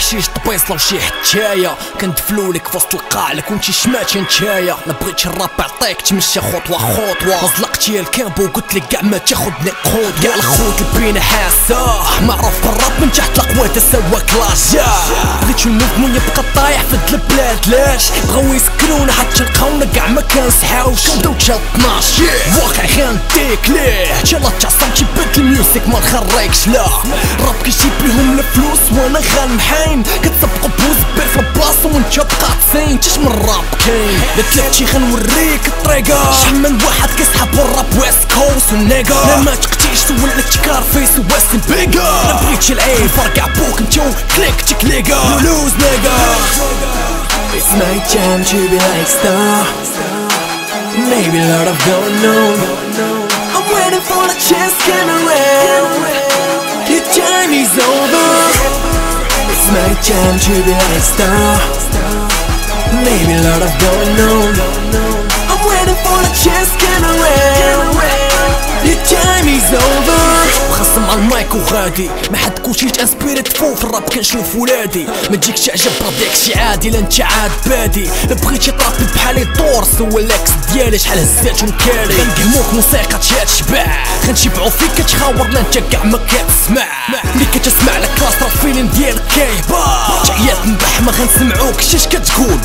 شي طبيصله وشي حكاية. كندفلولك في وسط القاع لك كنتي شماتي نتايا. لا بغيتش الراب عطيك تمشى خطوة خطوة. زلقتي الكامبو وقلت لك كاع ما تاخذني قود كاع الخوت البينا حاسة. معروف بالراب من تحت القوات سوا كلاشا بغيت الموفمون يبقى طايح في البلاد. لاش بغاو يسكرونا حتى لقاونا كاع ما كنسحاوش كنبداو تشا 12 واقع غنديك ليه؟ تشالا تعصم تيبات الميوزيك ما نخرجش لا. راب كيجيب لهم الفلوس وأنا غنحين كتسبقوا بوز بير في البلاصة وانت بقى تسين تش من الراب كاين لا تلاتشي غنوريك الطريقة. شحال من واحد كيسحب الراب ويست كوست والنيجا لا ما تقتيش سولك تكار فيس ويست بيجا لا بغيتش العين فرقع بوك انتو كليك تكليكا لوز نيجا It's my time to be like star Maybe a lot of going on I'm waiting for the chance come around Time to like star? Maybe a lot of going on I'm waiting for the chance come around Your time is over. خصم على المايك وغادي. ما حد كلشي تانسبيري تفو في الراب كنشوف ولادي. ما تجيك تعجب راه شي عادي لا انت عاد بادي. بغيتي طابي بحالي دور سول الاكس ديالي. شحال هزات ونكالي غنقهموك موسيقى تشبع. غنشبعو فيك كتخاور لا انت كاع ما كتسمع ملي كتسمع لك كلاس راه الفيلم ديالك كايبا تعيات نبح ما غنسمعوك. شاش كتقول؟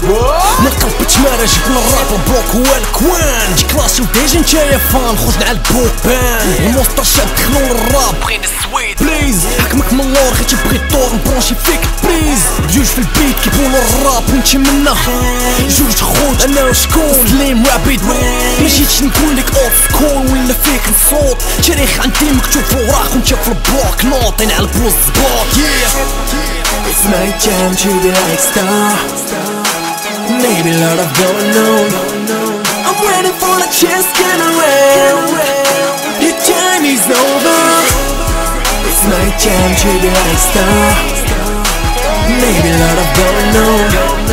من القلب جبنا الراب البلوك هو الكوان جي كلاسي وديجا نتايا فان. خرجنا على البوبان المونستر شاد دخلوا للراب بغينا السويد. بليز حكمك من اللور. خي تبغي الدور نبرونشي فيك بليز بجوج في البيت كيبولو الراب. وانت منا جوج خوت أنا وشكون؟ سليم رابيد ما جيتش نقول لك اولد سكول ولا فيك نصوت تاريخ عندي مكتوب في وراك وانت في البلوك نوطين على البوز سبوت It's my time to be like star. Maybe a lot of going on I'm waiting for the chance get around Your time is over. It's my time to be like star. Maybe a lot of going on